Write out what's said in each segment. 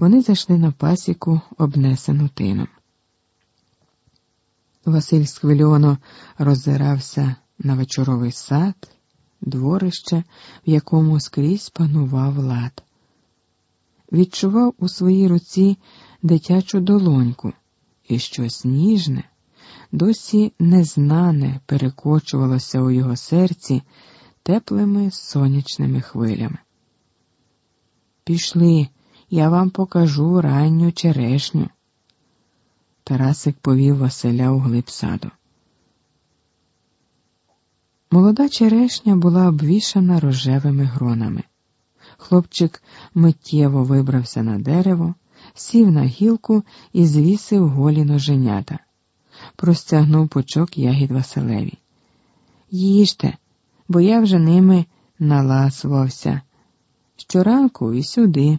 вони зайшли на пасіку, обнесену тином. Василь схвильовано роззирався на вечоровий сад, дворище, в якому скрізь панував лад. Відчував у своїй руці дитячу долоньку, і щось ніжне, досі незнане перекочувалося у його серці теплими сонячними хвилями. Пішли, я вам покажу ранню черешню. Тарасик повів Василя у глиб саду. Молода черешня була обвішана рожевими гронами. Хлопчик миттєво вибрався на дерево, сів на гілку і звісив голі ноженята, простягнув пучок ягід Василеві. Їжте, бо я вже ними наласувався. Щоранку і сюди.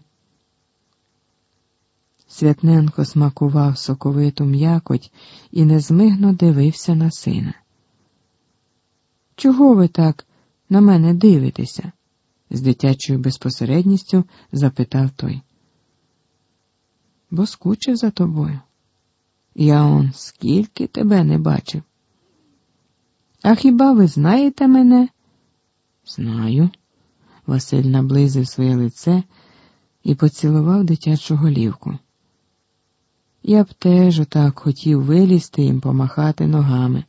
Святненко смакував соковиту м'якоть і незмигно дивився на сина. Чого ви так на мене дивитеся? з дитячою безпосередністю запитав той. Бо скучив за тобою. Я он скільки тебе не бачив. А хіба ви знаєте мене? Знаю. Василь наблизив своє лице і поцілував дитячу голівку. Я б теж отак хотів вилізти їм помахати ногами.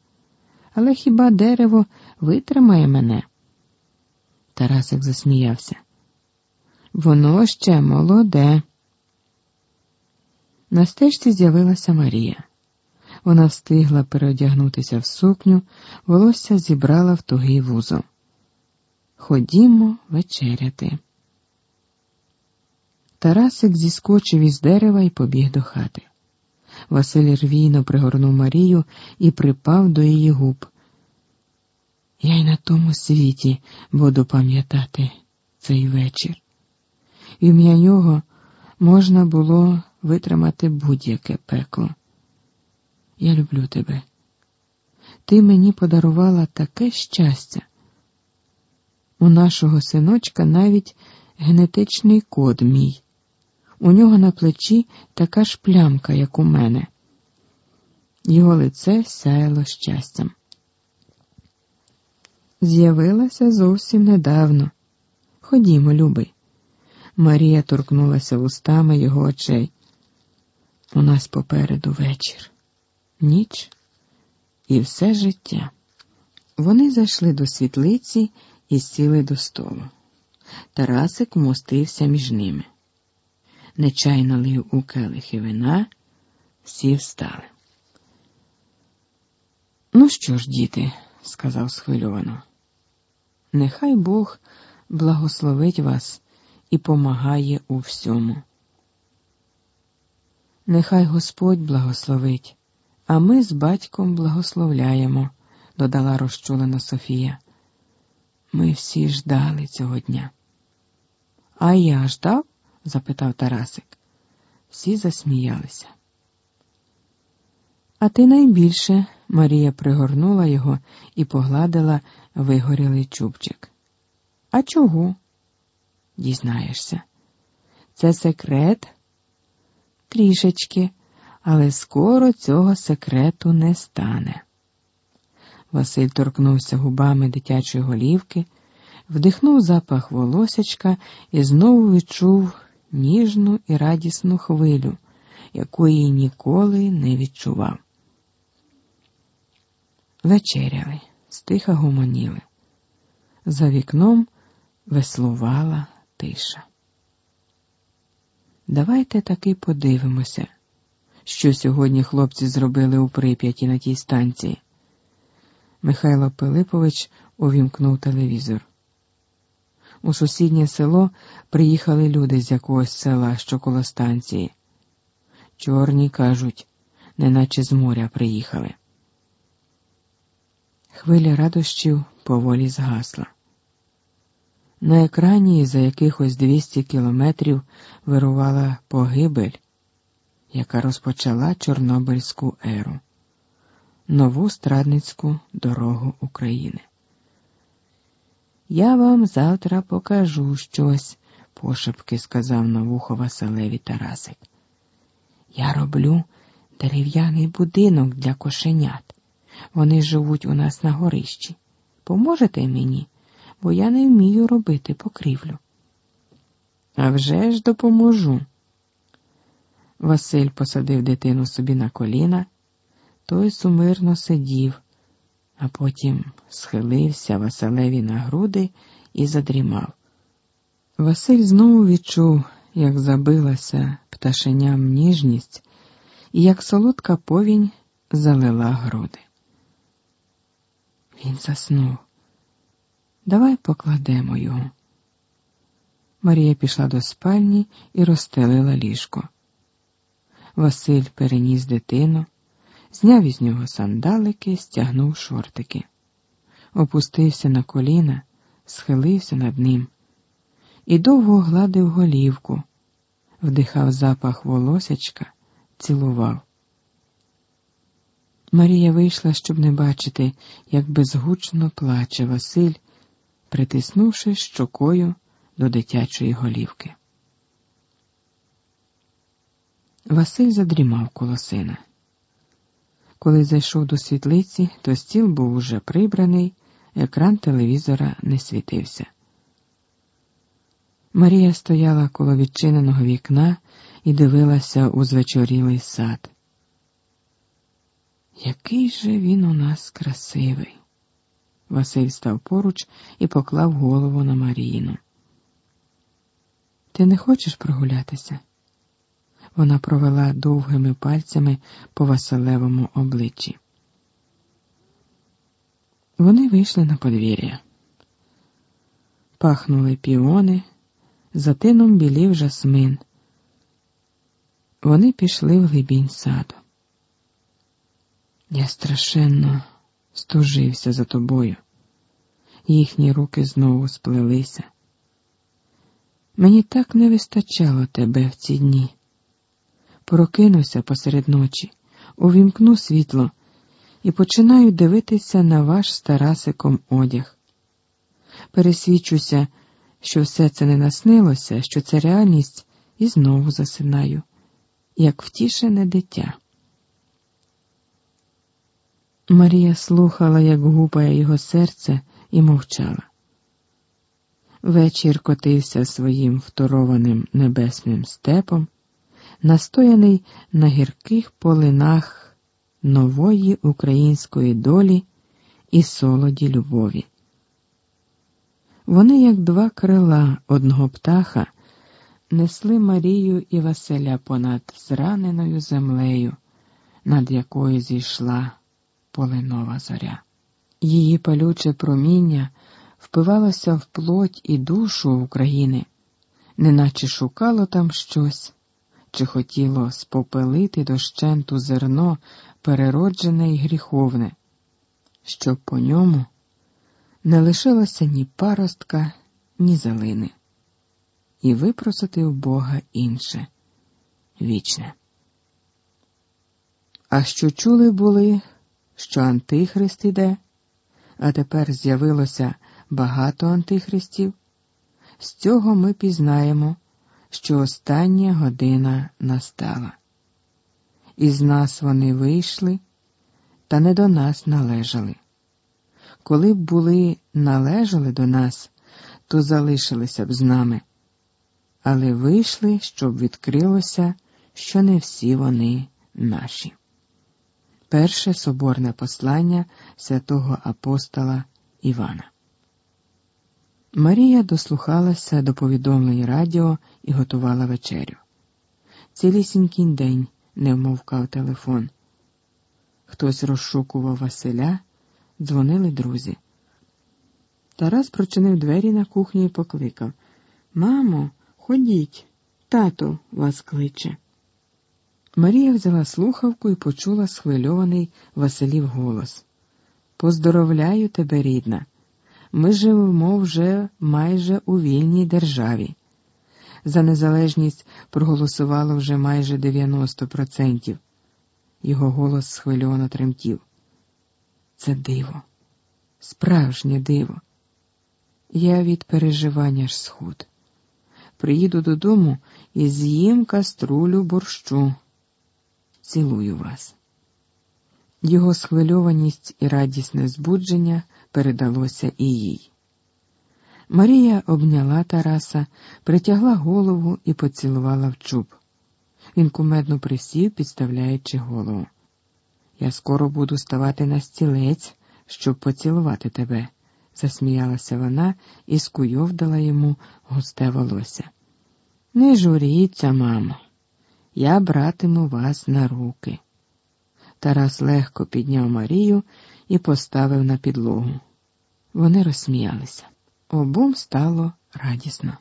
Але хіба дерево витримає мене? Тарасик засміявся. Воно ще молоде. На стежці з'явилася Марія. Вона встигла переодягнутися в сукню, волосся зібрала в тугий вузол. Ходімо вечеряти. Тарасик зіскочив із дерева і побіг до хати. Василь рвійно пригорнув Марію і припав до її губ. Я й на тому світі буду пам'ятати цей вечір. Ім'я нього можна було витримати будь-яке пекло. Я люблю тебе. Ти мені подарувала таке щастя. У нашого синочка навіть генетичний код мій. У нього на плечі така ж плямка, як у мене. Його лице сяяло щастям. З'явилася зовсім недавно. Ходімо, любий. Марія торкнулася вустами його очей. У нас попереду вечір, ніч і все життя. Вони зайшли до світлиці і сіли до столу. Тарасик вмостився між ними. Нечайно лив у келихи вина, всі встали. Ну що ж, діти, сказав схвильовано, нехай Бог благословить вас і помагає у всьому. Нехай Господь благословить, а ми з батьком благословляємо, додала розчулена Софія. Ми всі ждали цього дня. А я ждав? Запитав Тарасик. Всі засміялися. А ти найбільше, Марія пригорнула його і погладила вигорілий чубчик. А чого? Дізнаєшся. Це секрет? Трішечки, але скоро цього секрету не стане. Василь торкнувся губами дитячої голівки, вдихнув запах волосячка і знову відчув ніжну і радісну хвилю, якої ніколи не відчував. Вечеряли, стиха гомоніли. За вікном веслувала тиша. Давайте таки подивимося, що сьогодні хлопці зробили у прип'яті на тій станції. Михайло Пилипович увімкнув телевізор. У сусіднє село приїхали люди з якогось села, що коло станції. Чорні кажуть, неначе з моря приїхали. Хвиля радощів поволі згасла. На екрані за якихось 200 кілометрів вирувала погибель, яка розпочала Чорнобильську еру, нову страдницьку дорогу України. Я вам завтра покажу щось, пошепки сказав на вухо Василеві Тарасик. Я роблю дерев'яний будинок для кошенят. Вони живуть у нас на горищі. Поможете мені, бо я не вмію робити покрівлю. «А вже ж допоможу. Василь посадив дитину собі на коліна, той сумирно сидів, а потім схилився Василеві на груди і задрімав. Василь знову відчув, як забилася пташеням ніжність і як солодка повінь залила груди. Він заснув. Давай покладемо його. Марія пішла до спальні і розстелила ліжко. Василь переніс дитину, зняв із нього сандалики, стягнув шортики, опустився на коліна, схилився над ним і довго гладив голівку, вдихав запах волосячка, цілував. Марія вийшла, щоб не бачити, як безгучно плаче Василь, притиснувши щокою до дитячої голівки. Василь задрімав коло сина. Коли зайшов до світлиці, то стіл був уже прибраний, екран телевізора не світився. Марія стояла коло відчиненого вікна і дивилася у звечорілий сад. Який же він у нас красивий. Василь став поруч і поклав голову на Маріїну. Ти не хочеш прогулятися? Вона провела довгими пальцями по Василевому обличчі. Вони вийшли на подвір'я. Пахнули піони, за тином білів жасмин. Вони пішли в глибінь саду. Я страшенно стужився за тобою. Їхні руки знову сплелися. Мені так не вистачало тебе в ці дні. Прокинуся посеред ночі, увімкну світло і починаю дивитися на ваш з Тарасиком одяг. Пересвідчуся, що все це не наснилося, що це реальність, і знову засинаю, як втішене дитя. Марія слухала, як гупає його серце, і мовчала. Вечір котився своїм второваним небесним степом, настояний на гірких полинах нової української долі і солоді любові. Вони, як два крила одного птаха, несли Марію і Василя понад зраненою землею, над якою зійшла полинова зоря. Її палюче проміння впивалося в плоть і душу України, неначе шукало там щось, чи хотіло спопелити дощенту зерно перероджене й гріховне, щоб по ньому не лишилося ні паростка, ні залини, і випросити у Бога інше вічне. А що чули були, що Антихрист іде, а тепер з'явилося багато антихристів, з цього ми пізнаємо, що остання година настала. Із нас вони вийшли, та не до нас належали. Коли б були належали до нас, то залишилися б з нами, але вийшли, щоб відкрилося, що не всі вони наші. Перше соборне послання святого апостола Івана. Марія дослухалася до повідомлень радіо і готувала вечерю. Цілісінький день не вмовкав телефон. Хтось розшукував Василя, дзвонили друзі. Тарас прочинив двері на кухню і покликав Мамо, ходіть, тато вас кличе. Марія взяла слухавку і почула схвильований Василів голос. Поздоровляю тебе, рідна. Ми живемо вже майже у вільній державі. За незалежність проголосувало вже майже 90%. Його голос схвильовано тремтів. Це диво, справжнє диво. Я від переживання ж схуд. приїду додому і з'їм каструлю борщу. Цілую вас. Його схвильованість і радісне збудження передалося і їй. Марія обняла Тараса, притягла голову і поцілувала в чуб. Він кумедно присів, підставляючи голову. Я скоро буду ставати на стілець, щоб поцілувати тебе, засміялася вона і скуйовдала йому густе волосся. Не журіться, мамо, я братиму вас на руки. Тарас легко підняв Марію і поставив на підлогу. Вони розсміялися. Обом стало радісно.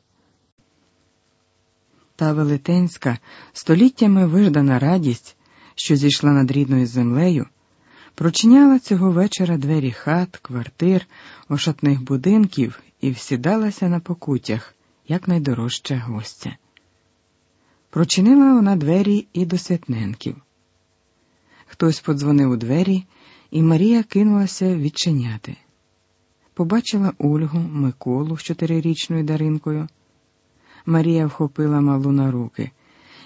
Та велетенська, століттями виждана радість, що зійшла над рідною землею, прочиняла цього вечора двері хат, квартир, ошатних будинків і всідалася на покутях, як найдорожча гостя. Прочинила вона двері і до Святненків. Хтось подзвонив у двері, і Марія кинулася відчиняти. Побачила Ольгу, Миколу з чотирирічною Даринкою. Марія вхопила малу на руки.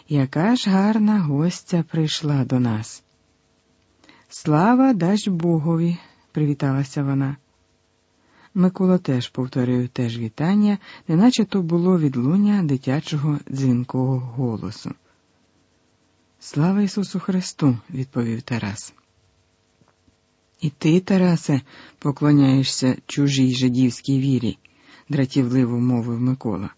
Яка ж гарна гостя прийшла до нас. Слава дасть Богові, привіталася вона. Микола теж повторив теж вітання, неначе то було відлуння дитячого дзвінкого голосу. Слава Ісусу Христу, відповів Тарас. І ти, Тарасе, поклоняєшся чужій жидівській вірі, дратівливо мовив Микола.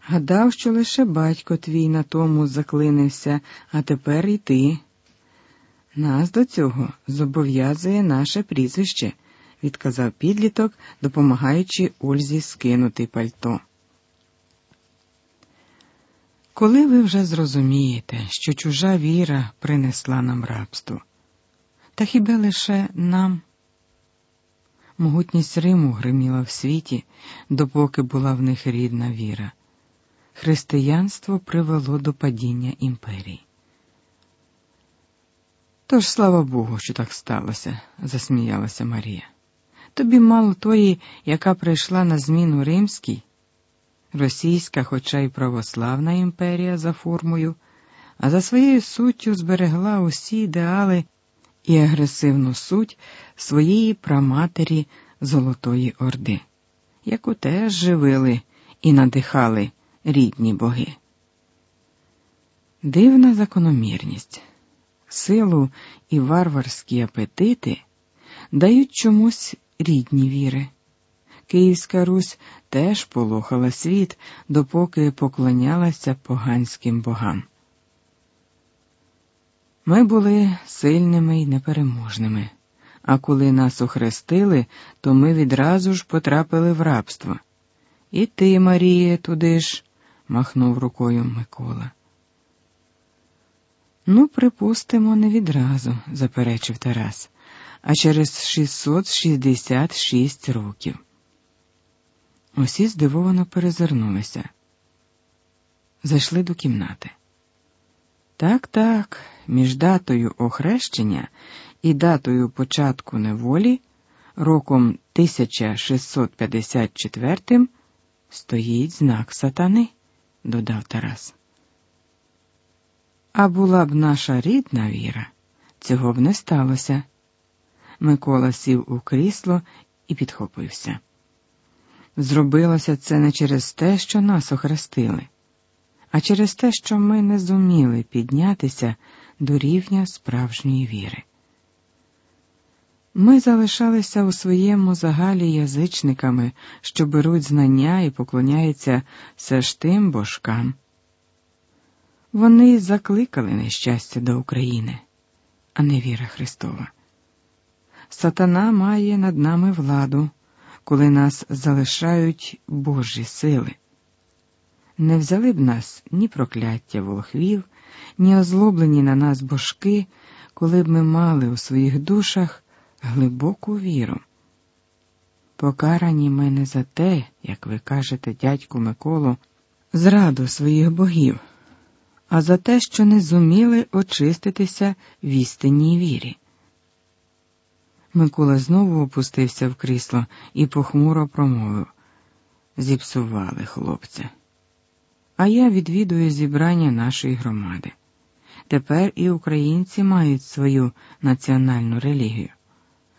Гадав, що лише батько твій на тому заклинився, а тепер і ти. Нас до цього зобов'язує наше прізвище, відказав підліток, допомагаючи Ользі скинути пальто. Коли ви вже зрозумієте, що чужа віра принесла нам рабство, та хіба лише нам? Могутність Риму гриміла в світі, допоки була в них рідна віра. Християнство привело до падіння імперії. Тож, слава Богу, що так сталося, засміялася Марія. Тобі мало тої, яка прийшла на зміну римській, російська, хоча й православна імперія за формою, а за своєю суттю зберегла усі ідеали і агресивну суть своєї праматері Золотої Орди, яку теж живили і надихали рідні боги. Дивна закономірність, силу і варварські апетити дають чомусь рідні віри. Київська Русь теж полохала світ, допоки поклонялася поганським богам. Ми були сильними і непереможними, а коли нас охрестили, то ми відразу ж потрапили в рабство. І ти, Маріє, туди ж, махнув рукою Микола. Ну, припустимо, не відразу, заперечив Тарас, а через 666 років. Усі здивовано перезирнулися, зайшли до кімнати. Так, так, між датою охрещення і датою початку неволі, роком 1654 стоїть знак сатани, додав Тарас. А була б наша рідна віра, цього б не сталося. Микола сів у крісло і підхопився. Зробилося це не через те, що нас охрестили а через те, що ми не зуміли піднятися до рівня справжньої віри. Ми залишалися у своєму загалі язичниками, що беруть знання і поклоняються все ж тим божкам. Вони закликали нещастя до України, а не віра Христова. Сатана має над нами владу, коли нас залишають Божі сили не взяли б нас ні прокляття волхвів, ні озлоблені на нас божки, коли б ми мали у своїх душах глибоку віру. Покарані ми не за те, як ви кажете, дядьку Миколу, зраду своїх богів, а за те, що не зуміли очиститися в істинній вірі. Микола знову опустився в крісло і похмуро промовив зіпсували хлопця. А я відвідую зібрання нашої громади. Тепер і українці мають свою національну релігію.